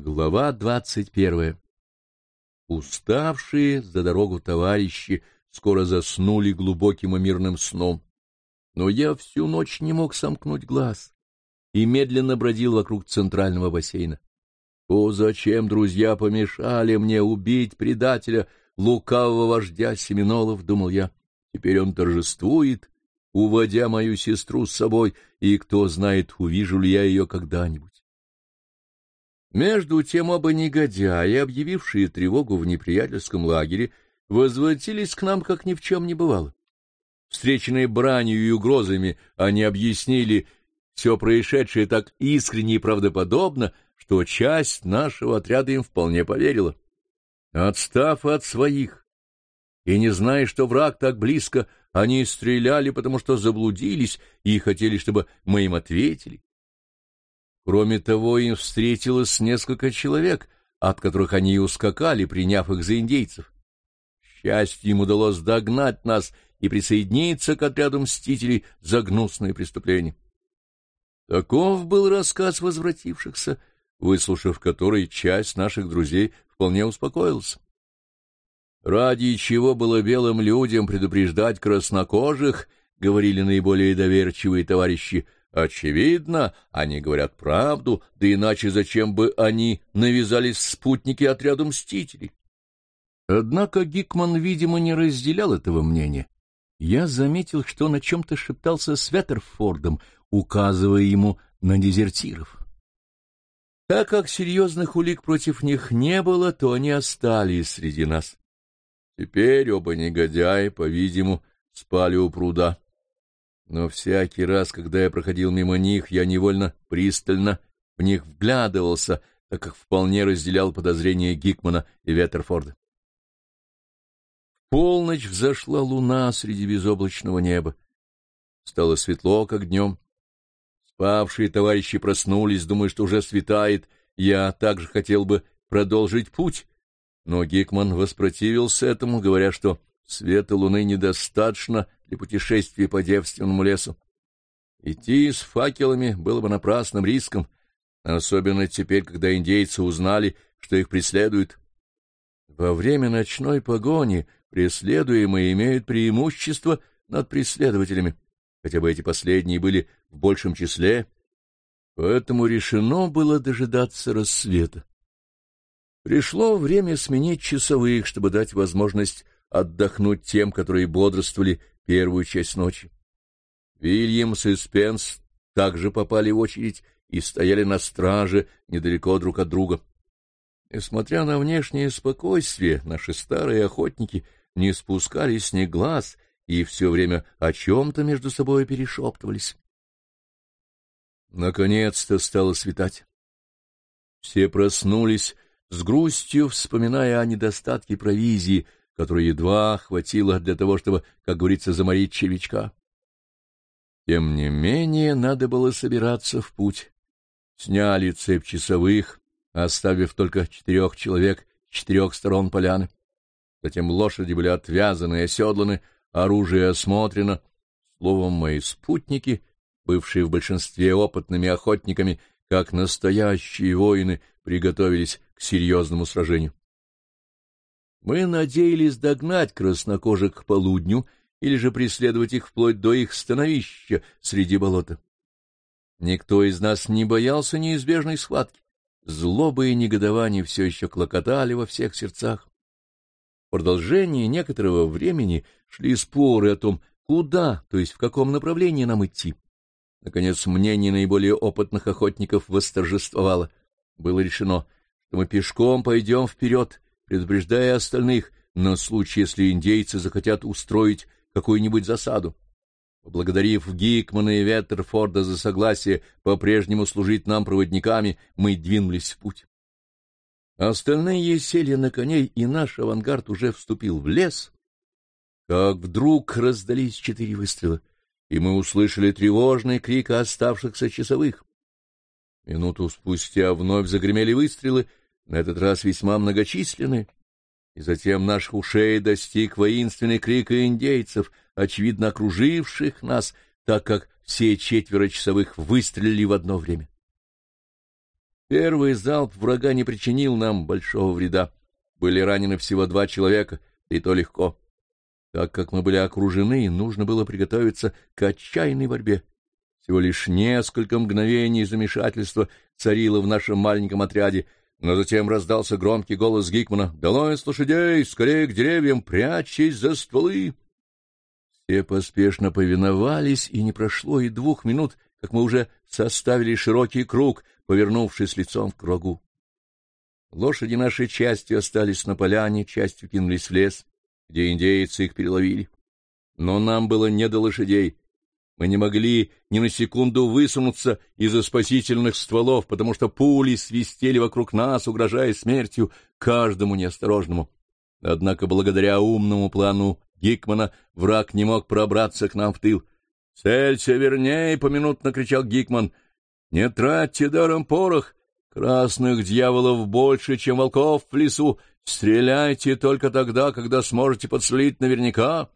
Глава двадцать первая Уставшие за дорогу товарищи скоро заснули глубоким и мирным сном. Но я всю ночь не мог сомкнуть глаз и медленно бродил вокруг центрального бассейна. О, зачем друзья помешали мне убить предателя, лукавого вождя Семенолов, думал я. Теперь он торжествует, уводя мою сестру с собой, и кто знает, увижу ли я ее когда-нибудь. Между тем оба негодяи, объявившие тревогу в неприятельском лагере, возвратились к нам, как ни в чем не бывало. Встреченные бранью и угрозами, они объяснили все происшедшее так искренне и правдоподобно, что часть нашего отряда им вполне поверила. Отстав от своих и не зная, что враг так близко, они стреляли, потому что заблудились и хотели, чтобы мы им ответили. Кроме того, им встретилось несколько человек, от которых они и ускакали, приняв их за индейцев. Счастью, им удалось догнать нас и присоединиться к отряду мстителей за гнусные преступления. Таков был рассказ возвратившихся, выслушав который часть наших друзей вполне успокоился. Ради чего было белым людям предупреждать краснокожих, говорили наиболее доверчивые товарищи, — Очевидно, они говорят правду, да иначе зачем бы они навязались спутники отряду мстителей? Однако Гикман, видимо, не разделял этого мнения. Я заметил, что он о чем-то шептался с Веттерфордом, указывая ему на дезертиров. Так как серьезных улик против них не было, то они остались среди нас. Теперь оба негодяи, по-видимому, спали у пруда. Но всякий раз, когда я проходил мимо них, я невольно пристально в них вглядывался, так как вполне разделял подозрения Гикмана и Веттерфорда. Полночь взошла луна среди безоблачного неба. Стало светло, как днем. Спавшие товарищи проснулись, думая, что уже светает. Я также хотел бы продолжить путь, но Гикман воспротивился этому, говоря, что света луны недостаточно для путешествия по девственному лесу. Идти с факелами было бы напрасным риском, особенно теперь, когда индейцы узнали, что их преследуют. Во время ночной погони преследуемые имеют преимущество над преследователями, хотя бы эти последние были в большем числе, поэтому решено было дожидаться рассвета. Пришло время сменить часовых, чтобы дать возможность отдохнуть тем, которые бодрствовали первую часть ночи. Вильямс и Спенс также попали в очередь и стояли на страже недалеко друг от друга. Несмотря на внешнее спокойствие, наши старые охотники не спускали с них глаз и все время о чем-то между собой перешептывались. Наконец-то стало светать. Все проснулись, с грустью вспоминая о недостатке провизии, которой едва хватило для того, чтобы, как говорится, заморить червячка. Тем не менее, надо было собираться в путь. Сняли цепь часовых, оставив только четырех человек с четырех сторон поляны. Затем лошади были отвязаны и оседланы, оружие осмотрено. Словом, мои спутники, бывшие в большинстве опытными охотниками, как настоящие воины, приготовились к серьезному сражению. Мы надеялись догнать краснокожих к полудню или же преследовать их вплоть до их становища среди болота. Никто из нас не боялся неизбежной схватки. Злоба и негодование все еще клокотали во всех сердцах. В продолжении некоторого времени шли споры о том, куда, то есть в каком направлении нам идти. Наконец, мнение наиболее опытных охотников восторжествовало. Было решено, что мы пешком пойдем вперед, предупреждая остальных на случай, если индейцы захотят устроить какую-нибудь засаду. Поблагодарив Гикмана и Веттерфорда за согласие по-прежнему служить нам проводниками, мы двинулись в путь. Остальные сели на коней, и наш авангард уже вступил в лес, как вдруг раздались четыре выстрела, и мы услышали тревожный крик оставшихся часовых. Минуту спустя вновь загремели выстрелы, на этот раз весьма многочисленные, и затем наших ушей достиг воинственный крик индейцев, очевидно окруживших нас, так как все четверо часовых выстрелили в одно время. Первый залп врага не причинил нам большого вреда. Были ранены всего два человека, и то легко. Так как мы были окружены, нужно было приготовиться к отчаянной борьбе. Всего лишь несколько мгновений замешательства царило в нашем маленьком отряде, но затем раздался громкий голос Гикмана «Долой с лошадей! Скорее к деревьям! Прячьтесь за стволы!» Все поспешно повиновались, и не прошло и двух минут, как мы уже составили широкий круг, повернувшись лицом к врагу. Лошади нашей частью остались на поляне, частью кинулись в лес, где индейцы их переловили. Но нам было не до лошадей. Мы не могли ни на секунду высунуться из-за спасительных стволов, потому что пули свистели вокруг нас, угрожая смертью каждому неосторожному. Однако благодаря умному плану Гикмана враг не мог пробраться к нам в тыл. «Целься вернее!» — поминутно кричал Гикман. «Не тратьте даром порох! Красных дьяволов больше, чем волков в лесу. Стреляйте только тогда, когда сможете подстрелить наверняка.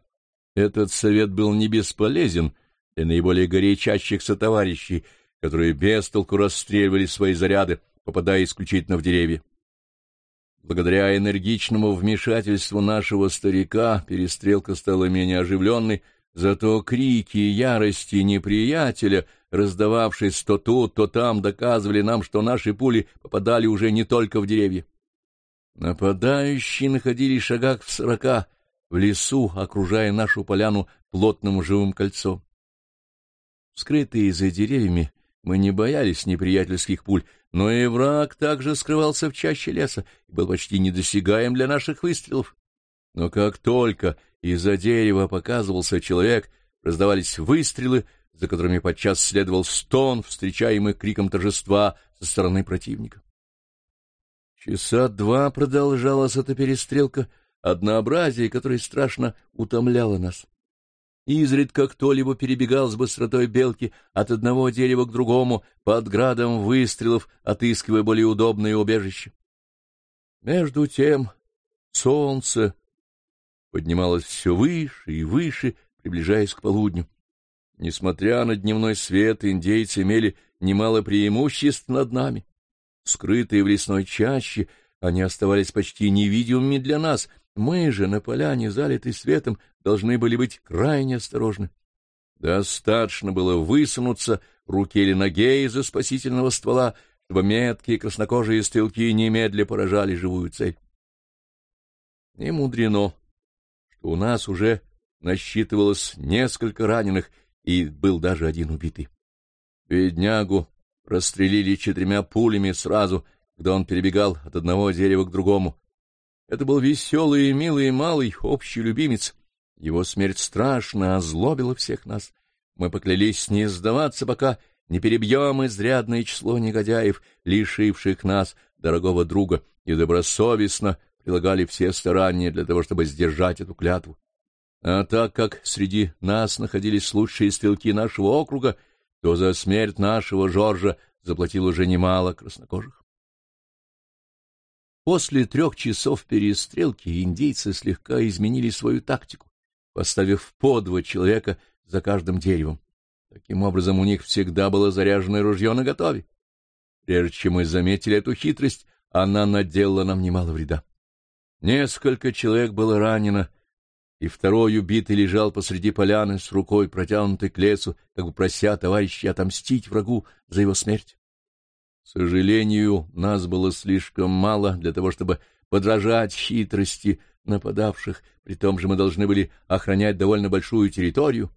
Этот совет был не бесполезен для наиболее горячащихся товарищей, которые без толку расстреливали свои заряды, попадая исключительно в деревья. Благодаря энергичному вмешательству нашего старика перестрелка стала менее оживленной, зато крики ярости неприятеля — раздававшись то тут, то там, доказывали нам, что наши пули попадали уже не только в деревья. Нападающие находились шагах в сорока, в лесу, окружая нашу поляну плотным живым кольцом. Скрытые за деревьями, мы не боялись неприятельских пуль, но и враг также скрывался в чаще леса и был почти недосягаем для наших выстрелов. Но как только из-за дерева показывался человек, раздавались выстрелы, за которыми подчас следовал стон, встречаемый криком торжества со стороны противника. Часа два продолжалась эта перестрелка, однообразие, которое страшно утомляло нас. Изредка кто-либо перебегал с быстротой белки от одного дерева к другому, под градом выстрелов, отыскивая более удобное убежище. Между тем солнце поднималось все выше и выше, приближаясь к полудню. Несмотря на дневной свет, индейцы имели немало преимуществ над нами. Скрытые в лесной чаще, они оставались почти невидимыми для нас. Мы же на поляне, залитой светом, должны были быть крайне осторожны. Достаточно было высунуться руке или ноге из-за спасительного ствола, чтобы меткие краснокожие стрелки немедля поражали живую цель. Не мудрено, что у нас уже насчитывалось несколько раненых — и был даже один убитый. Беднягу расстрелили четырьмя пулями сразу, когда он перебегал от одного дерева к другому. Это был веселый и милый малый общий любимец. Его смерть страшно озлобила всех нас. Мы поклялись не сдаваться, пока не перебьем изрядное число негодяев, лишивших нас дорогого друга, и добросовестно прилагали все старания для того, чтобы сдержать эту клятву. А так как среди нас находились лучшие стрелки нашего округа, то за смерть нашего Жоржа заплатил уже немало краснокожих. После трех часов перестрелки индейцы слегка изменили свою тактику, поставив по два человека за каждым деревом. Таким образом, у них всегда было заряженное ружье наготове. Прежде чем мы заметили эту хитрость, она наделала нам немало вреда. Несколько человек было ранено, и второй убитый лежал посреди поляны с рукой, протянутой к лесу, как бы прося товарища отомстить врагу за его смерть. К сожалению, нас было слишком мало для того, чтобы подражать хитрости нападавших, при том же мы должны были охранять довольно большую территорию.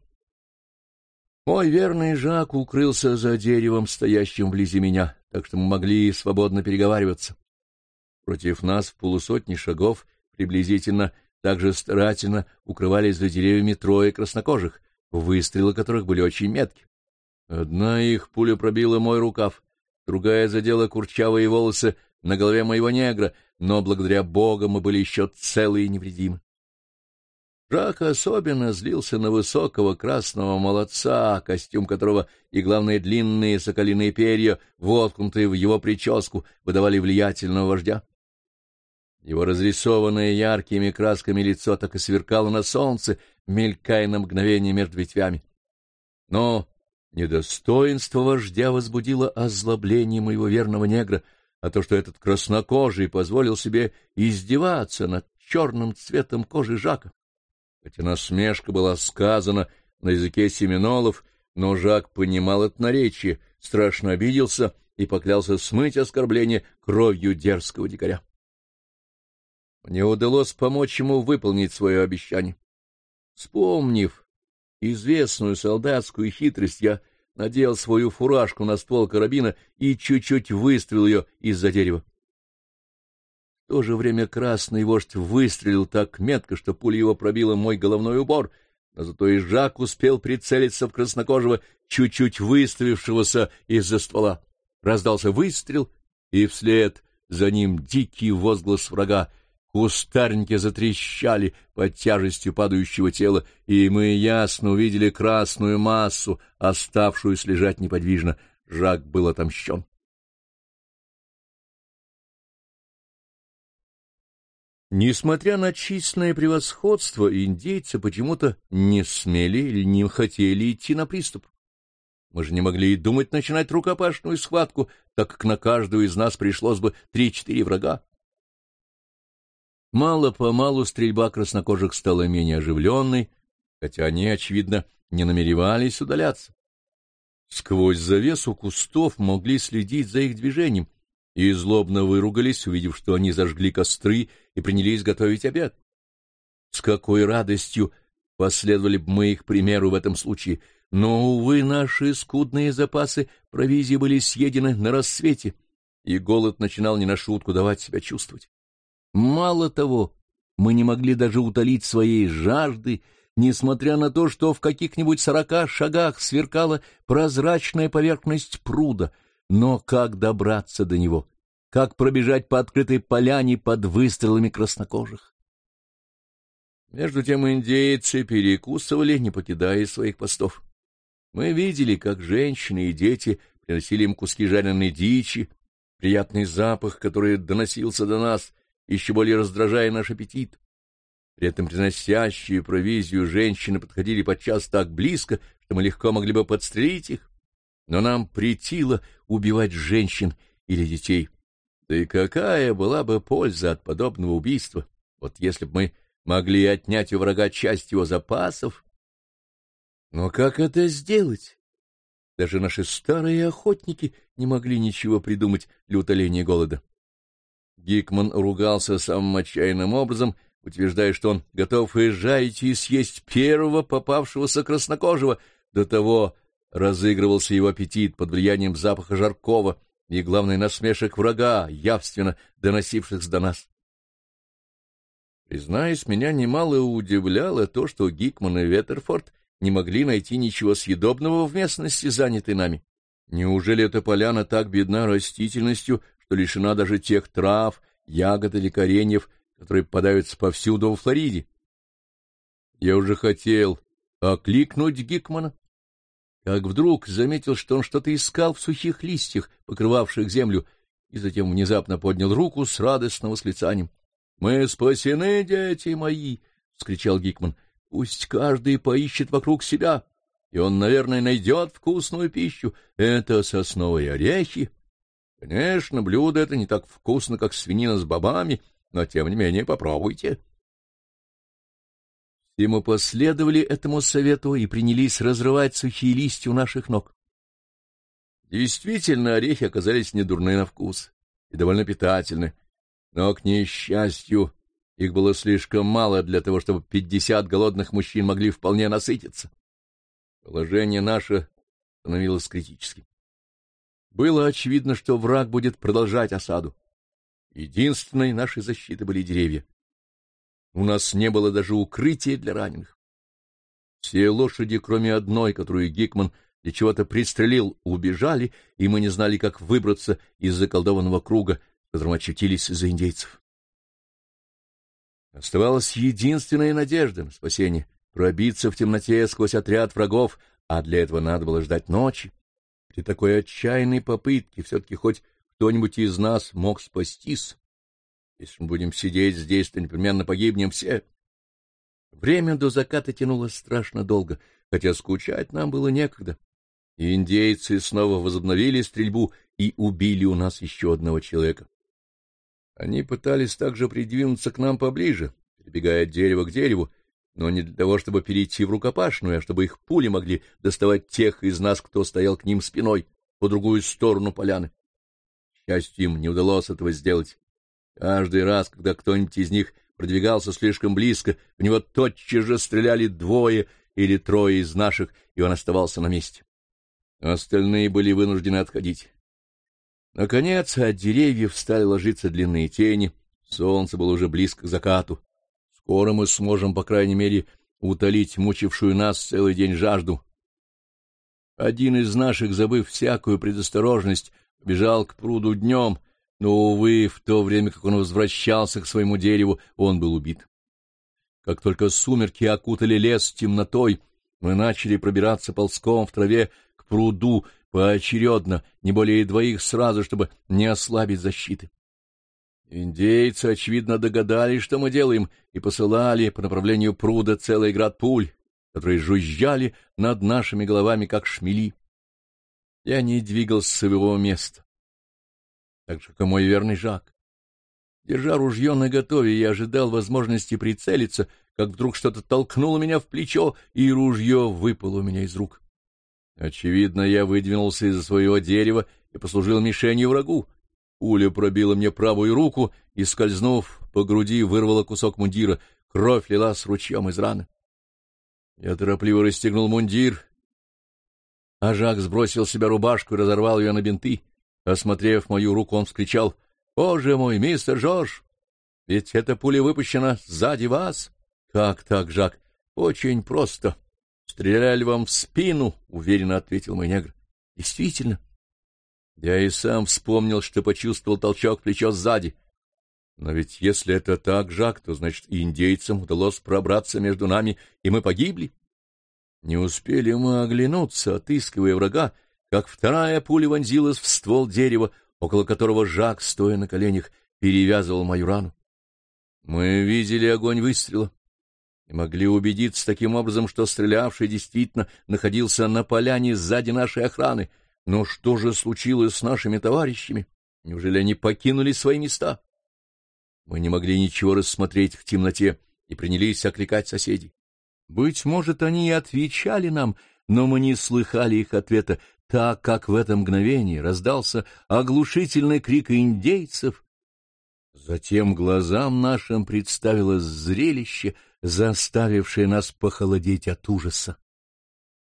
Мой верный Жак укрылся за деревом, стоящим вблизи меня, так что мы могли свободно переговариваться. Против нас в полусотни шагов приблизительно также старательно укрывались за деревьями трое краснокожих, выстрелы которых были очень метки. Одна их пуля пробила мой рукав, другая задела курчавые волосы на голове моего негра, но благодаря Богу мы были еще целы и невредимы. Жак особенно злился на высокого красного молодца, костюм которого и, главное, длинные соколиные перья, воткнутые в его прическу, выдавали влиятельного вождя. Его разрисованное яркими красками лицо так и сверкало на солнце, мелькая на мгновение между ветвями. Но недостоинство вождя возбудило озлобление моего верного негра — а то, что этот краснокожий позволил себе издеваться над черным цветом кожи Жака. Хотя насмешка была сказана на языке семинолов, но Жак понимал это наречие, страшно обиделся и поклялся смыть оскорбление кровью дерзкого дикаря. Мне удалось помочь ему выполнить свое обещание. Вспомнив известную солдатскую хитрость, я надел свою фуражку на ствол карабина и чуть-чуть выстрелил ее из-за дерева. В то же время красный вождь выстрелил так метко, что пуля его пробила мой головной убор, но зато и Жак успел прицелиться в краснокожего, чуть-чуть выставившегося из-за ствола. Раздался выстрел, и вслед за ним дикий возглас врага — Кустарники затрещали под тяжестью падающего тела, и мы ясно увидели красную массу, оставшуюся лежать неподвижно. Жак был отомщен. Несмотря на численное превосходство, индейцы почему-то не смели или не хотели идти на приступ. Мы же не могли и думать начинать рукопашную схватку, так как на каждую из нас пришлось бы три-четыре врага. Мало-помалу стрельба краснокожих стала менее оживленной, хотя они, очевидно, не намеревались удаляться. Сквозь завесу кустов могли следить за их движением и злобно выругались, увидев, что они зажгли костры и принялись готовить обед. С какой радостью последовали бы мы их примеру в этом случае, но, увы, наши скудные запасы провизии были съедены на рассвете, и голод начинал не на шутку давать себя чувствовать. Мало того, мы не могли даже утолить своей жажды, несмотря на то, что в каких-нибудь сорока шагах сверкала прозрачная поверхность пруда. Но как добраться до него? Как пробежать по открытой поляне под выстрелами краснокожих? Между тем индейцы перекусывали, не покидая своих постов. Мы видели, как женщины и дети приносили им куски жареной дичи, приятный запах, который доносился до нас — еще более раздражая наш аппетит. При этом приносящие провизию женщины подходили подчас так близко, что мы легко могли бы подстрелить их. Но нам претило убивать женщин или детей. Да и какая была бы польза от подобного убийства, вот если бы мы могли отнять у врага часть его запасов? Но как это сделать? Даже наши старые охотники не могли ничего придумать для утоления голода. Гикман ругался самым отчаянным образом, утверждая, что он готов жарить, и съесть первого попавшегося краснокожего. До того разыгрывался его аппетит под влиянием запаха жаркого и, главное, насмешек врага, явственно доносившихся до нас. Признаюсь, меня немало удивляло то, что Гикман и Веттерфорд не могли найти ничего съедобного в местности, занятой нами. Неужели эта поляна так бедна растительностью, что лишена даже тех трав, ягод или кореньев, которые попадаются повсюду во Флориде. Я уже хотел окликнуть Гикмана, как вдруг заметил, что он что-то искал в сухих листьях, покрывавших землю, и затем внезапно поднял руку с радостным восклицанием. — Мы спасены, дети мои! — вскричал Гикман. — Пусть каждый поищет вокруг себя, и он, наверное, найдет вкусную пищу. Это сосновые орехи, Конечно, блюдо это не так вкусно, как свинина с бобами, но, тем не менее, попробуйте. И мы последовали этому совету и принялись разрывать сухие листья у наших ног. Действительно, орехи оказались недурны на вкус и довольно питательны, но, к несчастью, их было слишком мало для того, чтобы пятьдесят голодных мужчин могли вполне насытиться. Положение наше становилось критическим. Было очевидно, что враг будет продолжать осаду. Единственной нашей защитой были деревья. У нас не было даже укрытия для раненых. Все лошади, кроме одной, которую Гикман для чего-то пристрелил, убежали, и мы не знали, как выбраться из заколдованного круга, в котором очутились из-за индейцев. Оставалась единственная надежда на спасение — пробиться в темноте сквозь отряд врагов, а для этого надо было ждать ночи. При такой отчаянной попытке все-таки хоть кто-нибудь из нас мог спастись. Если мы будем сидеть здесь, то непременно погибнем все. Время до заката тянулось страшно долго, хотя скучать нам было некогда. Индейцы снова возобновили стрельбу и убили у нас еще одного человека. Они пытались также придвинуться к нам поближе, перебегая от дерева к дереву, но не для того, чтобы перейти в рукопашную, а чтобы их пули могли доставать тех из нас, кто стоял к ним спиной, по другую сторону поляны. К счастью, им не удалось этого сделать. Каждый раз, когда кто-нибудь из них продвигался слишком близко, в него тотчас же стреляли двое или трое из наших, и он оставался на месте. Остальные были вынуждены отходить. Наконец от деревьев стали ложиться длинные тени, солнце было уже близко к закату. Скоро мы сможем, по крайней мере, утолить мучившую нас целый день жажду. Один из наших, забыв всякую предосторожность, бежал к пруду днем, но, увы, в то время, как он возвращался к своему дереву, он был убит. Как только сумерки окутали лес темнотой, мы начали пробираться ползком в траве к пруду, поочередно, не более двоих сразу, чтобы не ослабить защиты. Индейцы, очевидно, догадались, что мы делаем, и посылали по направлению пруда целый град пуль, которые жужжали над нашими головами, как шмели. Я не двигался с своего места, так же, как и мой верный Жак. Держа ружье наготове, я ожидал возможности прицелиться, как вдруг что-то толкнуло меня в плечо, и ружье выпало у меня из рук. Очевидно, я выдвинулся из-за своего дерева и послужил мишенью врагу. Пуля пробила мне правую руку и, скользнув по груди, вырвала кусок мундира. Кровь лила с ручьем из раны. Я торопливо расстегнул мундир, а Жак сбросил с себя рубашку и разорвал ее на бинты. Осмотрев мою руку, он вскричал, — Боже мой, мистер Жорж, ведь эта пуля выпущена сзади вас. — Как так, Жак? — Очень просто. — Стреляли вам в спину, — уверенно ответил мой негр. — Действительно. Я и сам вспомнил, что почувствовал толчок в плечо сзади. Но ведь если это так, Жак, то, значит, и индейцам удалось пробраться между нами, и мы погибли. Не успели мы оглянуться, отыскивая врага, как вторая пуля вонзилась в ствол дерева, около которого Жак, стоя на коленях, перевязывал мою рану. Мы видели огонь выстрела и могли убедиться таким образом, что стрелявший действительно находился на поляне сзади нашей охраны. Но что же случилось с нашими товарищами? Неужели они покинули свои места? Мы не могли ничего рассмотреть в темноте и принялись окликать соседей. Быть может, они и отвечали нам, но мы не слыхали их ответа, так как в это мгновение раздался оглушительный крик индейцев. Затем глазам нашим представилось зрелище, заставившее нас похолодеть от ужаса.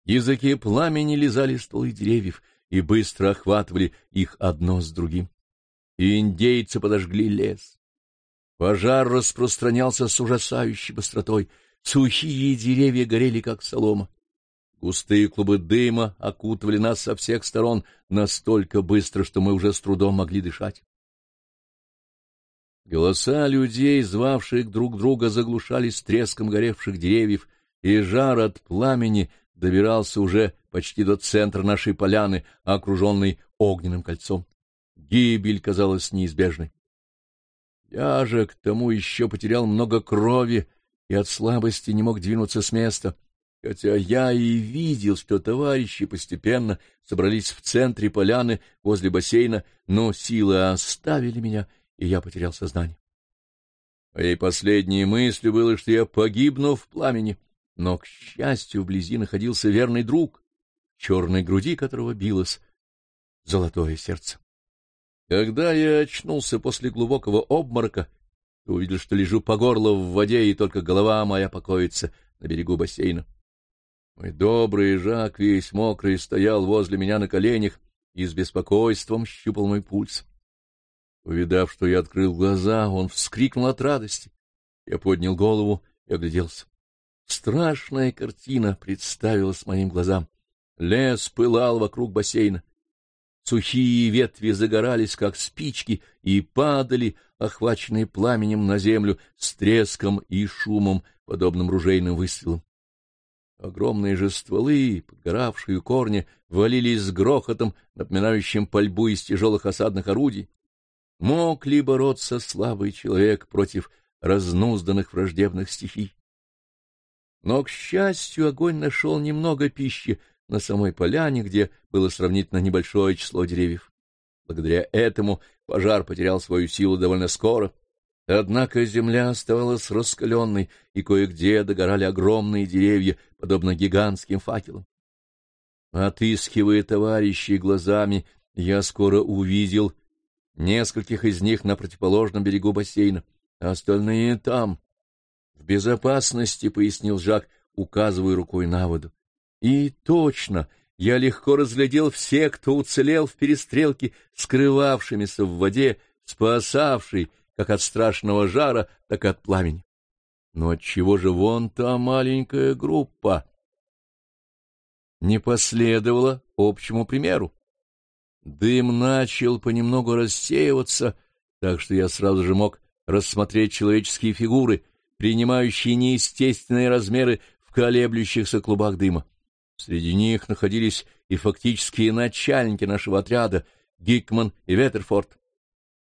Языки пламени лизали стволы деревьев и быстро охватывали их одно с другим. И индейцы подожгли лес. Пожар распространялся с ужасающей быстротой, сухие деревья горели, как солома. Густые клубы дыма окутывали нас со всех сторон настолько быстро, что мы уже с трудом могли дышать. Голоса людей, звавших друг друга, заглушались треском горевших деревьев, и жар от пламени добирался уже почти до центра нашей поляны, окруженной огненным кольцом. Гибель казалась неизбежной. Я же к тому еще потерял много крови и от слабости не мог двинуться с места — хотя я и видел, что товарищи постепенно собрались в центре поляны возле бассейна, но силы оставили меня, и я потерял сознание. Моей последней мыслью было, что я погибну в пламени, но, к счастью, вблизи находился верный друг, черной груди которого билось золотое сердце. Когда я очнулся после глубокого обморока, увидел, что лежу по горло в воде, и только голова моя покоится на берегу бассейна. Мой добрый Жак, весь мокрый, стоял возле меня на коленях и с беспокойством щупал мой пульс. Увидав, что я открыл глаза, он вскрикнул от радости. Я поднял голову и огляделся. Страшная картина представилась моим глазам. Лес пылал вокруг бассейна. Сухие ветви загорались, как спички, и падали, охваченные пламенем на землю, с треском и шумом, подобным ружейным выстрелам. Огромные же стволы, подгоравшие корни, валились с грохотом, напоминающим пальбу из тяжелых осадных орудий. Мог ли бороться слабый человек против разнузданных враждебных стихий? Но, к счастью, огонь нашел немного пищи на самой поляне, где было сравнительно небольшое число деревьев. Благодаря этому пожар потерял свою силу довольно скоро. Однако земля оставалась раскаленной, и кое-где догорали огромные деревья, подобно гигантским факелам. Отыскивая товарищей глазами, я скоро увидел нескольких из них на противоположном берегу бассейна, а остальные там. — В безопасности, — пояснил Жак, указывая рукой на воду. И точно, я легко разглядел всех, кто уцелел в перестрелке, скрывавшимися в воде, спасавший как от страшного жара, так и от пламени. Но отчего же вон та маленькая группа не последовала общему примеру? Дым начал понемногу рассеиваться, так что я сразу же мог рассмотреть человеческие фигуры, принимающие неестественные размеры в колеблющихся клубах дыма. Среди них находились и фактические начальники нашего отряда — Гикман и Веттерфорд.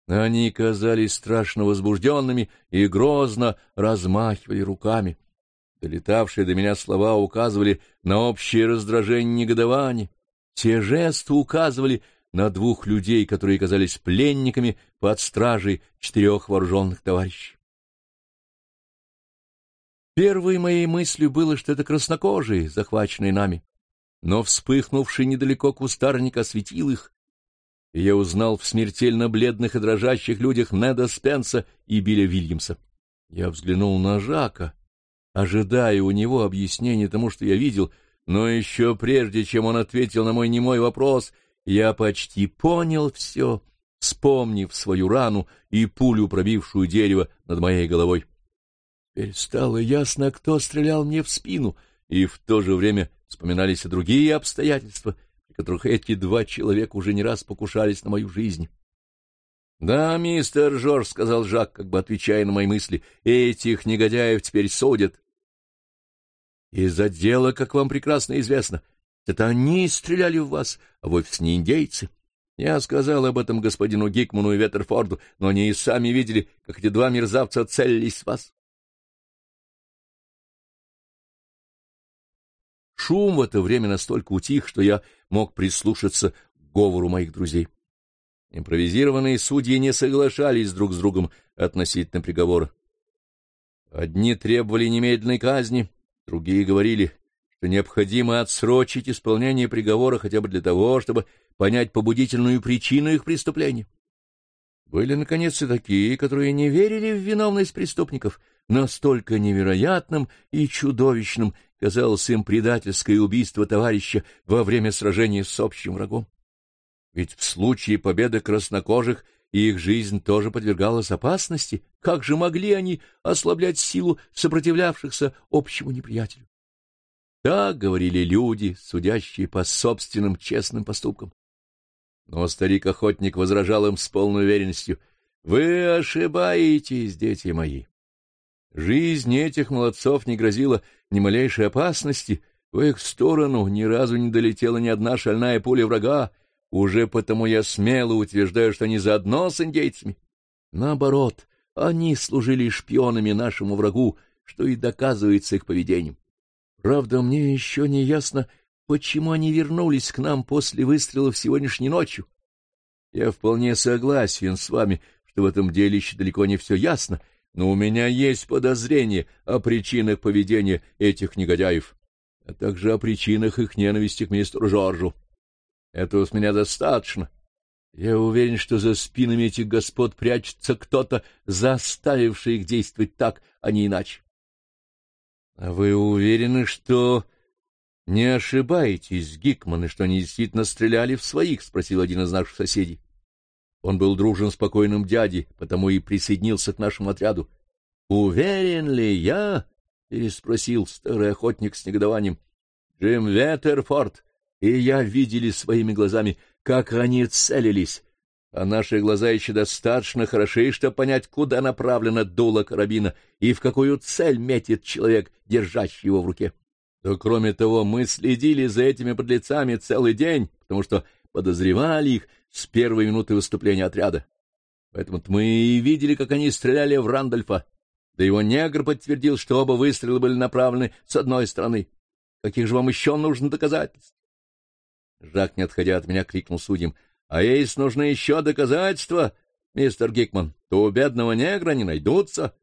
Они казались страшно возбужденными и грозно размахивали руками. Долетавшие до меня слова указывали на общее раздражение и негодование. Все жесты указывали на двух людей, которые казались пленниками под стражей четырех вооруженных товарищей. Первой моей мыслью было, что это краснокожие, захваченные нами, но вспыхнувший недалеко кустарник осветил их, и я узнал в смертельно бледных и дрожащих людях Неда Спенса и Билля Вильямса. Я взглянул на Жака, ожидая у него объяснения тому, что я видел, но еще прежде, чем он ответил на мой немой вопрос, я почти понял все, вспомнив свою рану и пулю, пробившую дерево над моей головой. Теперь стало ясно, кто стрелял мне в спину, и в то же время вспоминались и другие обстоятельства — при которых эти два человека уже не раз покушались на мою жизнь. — Да, мистер Жорж, — сказал Жак, как бы отвечая на мои мысли, — этих негодяев теперь судят. — Из-за дела, как вам прекрасно известно, это они стреляли в вас, а вовсе не индейцы. Я сказал об этом господину Гикману и Веттерфорду, но они и сами видели, как эти два мерзавца целились в вас. Шум в это время настолько утих, что я мог прислушаться к говору моих друзей. Импровизированные судьи не соглашались друг с другом относительно приговора. Одни требовали немедленной казни, другие говорили, что необходимо отсрочить исполнение приговора хотя бы для того, чтобы понять побудительную причину их преступления. Были, наконец, и такие, которые не верили в виновность преступников. Настолько невероятным и чудовищным казалось им предательское убийство товарища во время сражения с общим врагом. Ведь в случае победы краснокожих их жизнь тоже подвергалась опасности. Как же могли они ослаблять силу сопротивлявшихся общему неприятелю? Так говорили люди, судящие по собственным честным поступкам. Но старик-охотник возражал им с полной уверенностью. — Вы ошибаетесь, дети мои. Жизнь этих молодцов не грозила ни малейшей опасности. В их сторону ни разу не долетела ни одна шальная пуля врага. Уже потому я смело утверждаю, что они заодно с индейцами. Наоборот, они служили шпионами нашему врагу, что и доказывается их поведением. Правда, мне еще не ясно, почему они вернулись к нам после выстрелов сегодняшней ночью. Я вполне согласен с вами, что в этом деле еще далеко не все ясно, но у меня есть подозрение о причинах поведения этих негодяев, а также о причинах их ненависти к мистеру Жоржу. Этого с меня достаточно. Я уверен, что за спинами этих господ прячется кто-то, заставивший их действовать так, а не иначе. — А вы уверены, что не ошибаетесь, Гикман, и что они действительно стреляли в своих? — спросил один из наших соседей. Он был дружен спокойным дяде, потому и присоединился к нашему отряду. — Уверен ли я? — переспросил старый охотник с негодованием. — Джим Веттерфорд и я видели своими глазами, как они целились, а наши глаза еще достаточно хороши, чтобы понять, куда направлено дуло карабина и в какую цель метит человек, держащий его в руке. Да кроме того, мы следили за этими подлецами целый день, потому что подозревали их с первой минуты выступления отряда. Поэтому мы и видели, как они стреляли в Рандольфа. Да его негр подтвердил, что оба выстрела были направлены с одной стороны. Каких же вам еще нужно доказательств? Жак, не отходя от меня, крикнул судьям. — А если нужны еще доказательства, мистер Гикман, то у бедного негра не найдутся.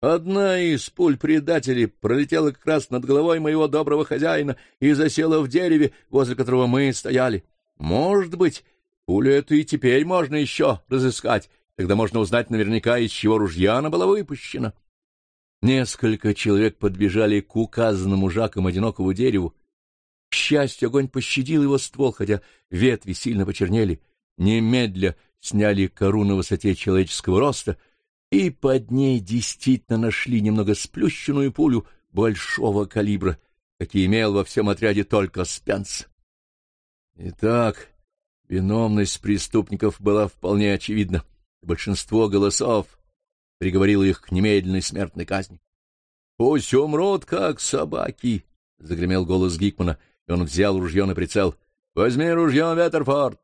Одна из пуль предателей пролетела как раз над головой моего доброго хозяина и засела в дереве, возле которого мы стояли. Может быть, пулю эту и теперь можно еще разыскать, тогда можно узнать наверняка, из чего ружья она была выпущена. Несколько человек подбежали к указанному Жаком одинокому дереву. К счастью, огонь пощадил его ствол, хотя ветви сильно почернели. Немедля сняли кору на высоте человеческого роста — и под ней действительно нашли немного сплющенную пулю большого калибра, какие имел во всем отряде только Спенс. Итак, виновность преступников была вполне очевидна. Большинство голосов приговорило их к немедленной смертной казни. — Пусть умрут, как собаки! — загремел голос Гикмана, и он взял ружье на прицел. — Возьми ружье, Веттерфорд!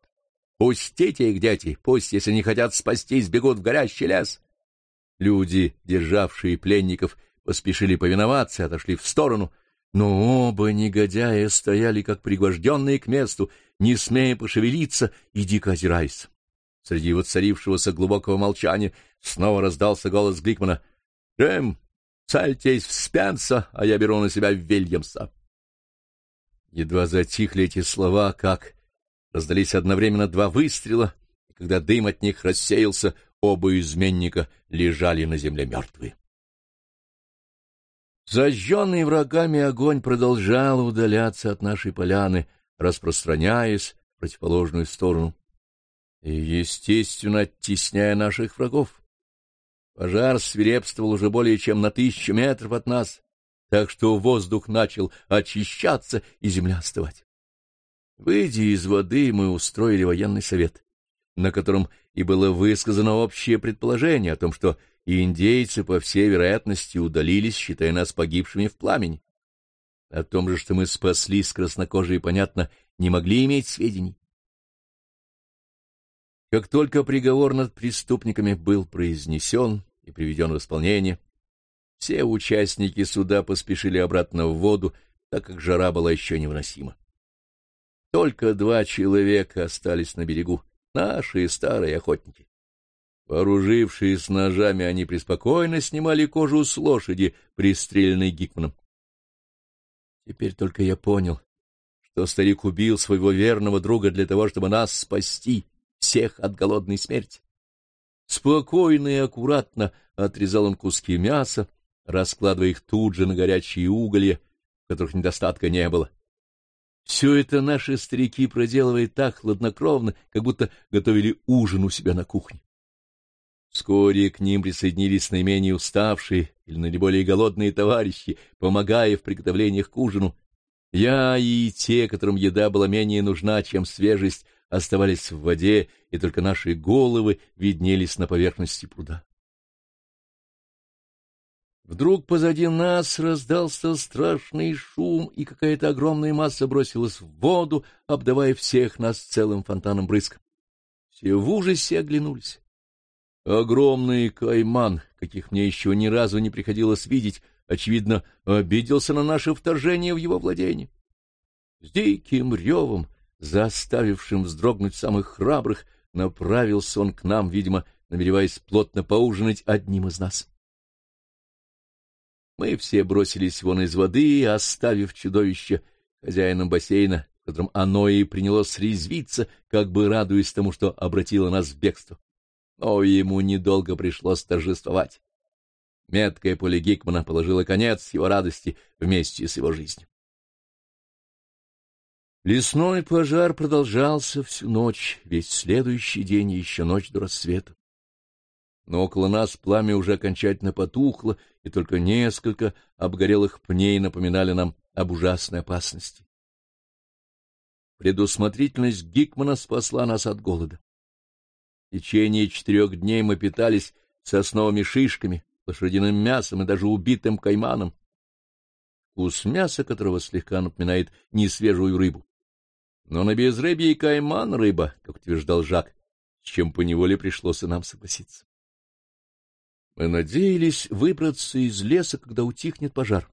Пустите их, дети, пусть, если не хотят спастись, бегут в горящий лес. Люди, державшие пленников, поспешили повиноваться и отошли в сторону, но оба негодяя стояли, как пригвожденные к месту, не смея пошевелиться и дико озираясь. Среди воцарившегося глубокого молчания снова раздался голос Гликмана. — Джем, цельтесь в Спенса, а я беру на себя Вильямса. Едва затихли эти слова, как раздались одновременно два выстрела, и когда дым от них рассеялся, Оба изменника лежали на земле мертвые. Зажженный врагами огонь продолжал удаляться от нашей поляны, распространяясь в противоположную сторону и, естественно, оттесняя наших врагов. Пожар свирепствовал уже более чем на тысячу метров от нас, так что воздух начал очищаться и земля остывать. Выйдя из воды, мы устроили военный совет на котором и было высказано общее предположение о том, что индейцы, по всей вероятности, удалились, считая нас погибшими в пламени. О том же, что мы спаслись краснокожие, понятно, не могли иметь сведений. Как только приговор над преступниками был произнесен и приведен в исполнение, все участники суда поспешили обратно в воду, так как жара была еще невыносима. Только два человека остались на берегу, Наши старые охотники. Вооружившись ножами, они преспокойно снимали кожу с лошади, пристреленной Гикманом. Теперь только я понял, что старик убил своего верного друга для того, чтобы нас спасти, всех от голодной смерти. Спокойно и аккуратно отрезал он куски мяса, раскладывая их тут же на горячие уголья, которых недостатка не было. Все это наши старики проделывали так хладнокровно, как будто готовили ужин у себя на кухне. Вскоре к ним присоединились наименее уставшие или наиболее голодные товарищи, помогая в приготовлениях к ужину. Я и те, которым еда была менее нужна, чем свежесть, оставались в воде, и только наши головы виднелись на поверхности пруда. Вдруг позади нас раздался страшный шум, и какая-то огромная масса бросилась в воду, обдавая всех нас целым фонтаном брызг. Все в ужасе оглянулись. Огромный кайман, каких мне еще ни разу не приходилось видеть, очевидно, обиделся на наше вторжение в его владение. С диким ревом, заставившим вздрогнуть самых храбрых, направился он к нам, видимо, намереваясь плотно поужинать одним из нас. Мы все бросились вон из воды, оставив чудовище хозяином бассейна, в котором оно и принялось резвиться, как бы радуясь тому, что обратило нас в бегство. Но ему недолго пришлось торжествовать. Меткое поле Гикмана положило конец его радости вместе с его жизнью. Лесной пожар продолжался всю ночь, весь следующий день и еще ночь до рассвета но около нас пламя уже окончательно потухло, и только несколько обгорелых пней напоминали нам об ужасной опасности. Предусмотрительность Гикмана спасла нас от голода. В течение четырех дней мы питались сосновыми шишками, лошадиным мясом и даже убитым кайманом, вкус мяса которого слегка напоминает несвежую рыбу. Но на безрыбье и кайман рыба, как утверждал Жак, с чем поневоле пришлось и нам согласиться. Мы надеялись выбраться из леса, когда утихнет пожар,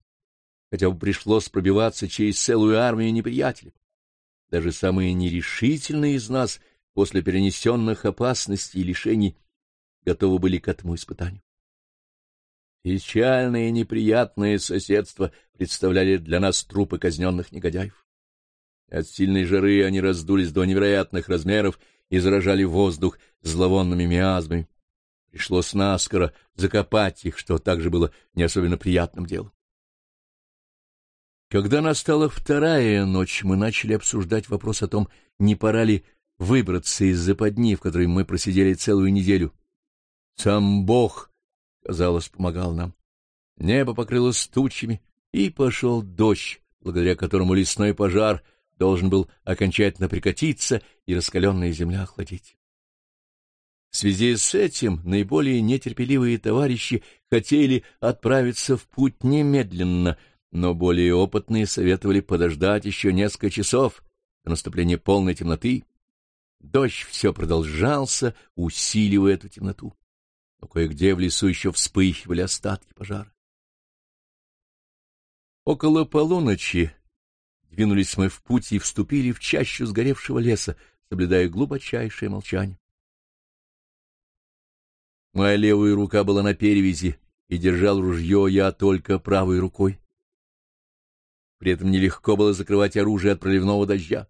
хотя бы пришлось пробиваться через целую армию неприятелей. даже самые нерешительные из нас после перенесенных опасностей и лишений готовы были к этому испытанию. Печальное и неприятное соседство представляли для нас трупы казненных негодяев. От сильной жары они раздулись до невероятных размеров и заражали воздух зловонными миазмами. Пришлось наскоро закопать их, что также было не особенно приятным делом. Когда настала вторая ночь, мы начали обсуждать вопрос о том, не пора ли выбраться из западни, в которой мы просидели целую неделю. Сам Бог, казалось, помогал нам. Небо покрылось тучами, и пошел дождь, благодаря которому лесной пожар должен был окончательно прекратиться и раскаленная земля охладить. В связи с этим наиболее нетерпеливые товарищи хотели отправиться в путь немедленно — но более опытные советовали подождать еще несколько часов до наступления полной темноты. Дождь все продолжался, усиливая эту темноту, но кое-где в лесу еще вспыхивали остатки пожара. Около полуночи двинулись мы в путь и вступили в чащу сгоревшего леса, соблюдая глубочайшее молчание. Моя левая рука была на перевязи, и держал ружье я только правой рукой. При этом нелегко было закрывать оружие от проливного дождя.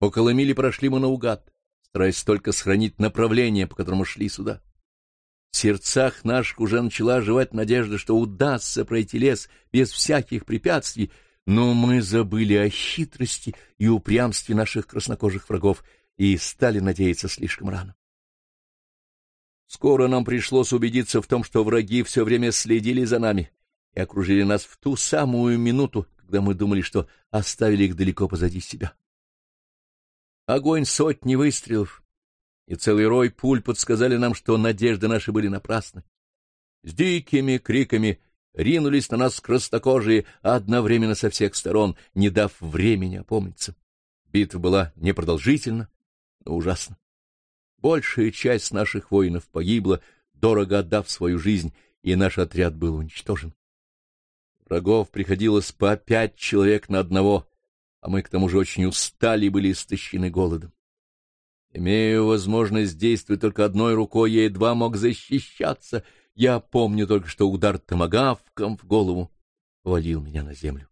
Около мили прошли мы наугад, стараясь только сохранить направление, по которому шли сюда. В сердцах наших уже начала оживать надежда, что удастся пройти лес без всяких препятствий, но мы забыли о хитрости и упрямстве наших краснокожих врагов и стали надеяться слишком рано. Скоро нам пришлось убедиться в том, что враги все время следили за нами и окружили нас в ту самую минуту, когда мы думали, что оставили их далеко позади себя. Огонь сотни выстрелов и целый рой пуль подсказали нам, что надежды наши были напрасны. С дикими криками ринулись на нас краснокожие одновременно со всех сторон, не дав времени опомниться. Битва была непродолжительна, но ужасна. Большая часть наших воинов погибла, дорого отдав свою жизнь, и наш отряд был уничтожен. Врагов приходилось по пять человек на одного, а мы к тому же очень устали были истощены голодом. Имея возможность действовать только одной рукой, я едва мог защищаться. Я помню только, что удар томагавком в голову валил меня на землю.